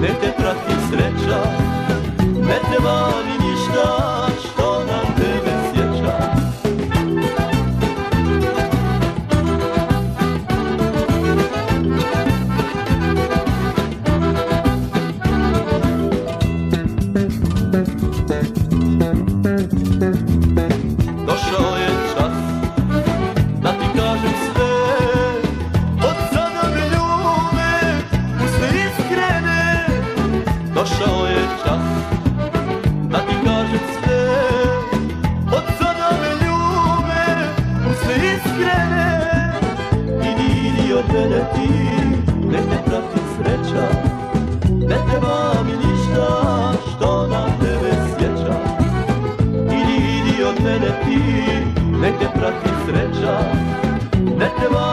ne te prati sreća Ne treba mi mene ti, ne te prati sreća. Ne treba mi ništa što na tebe sjeća. Idi, idi od mene ti, nek te prati sreća. Ne treba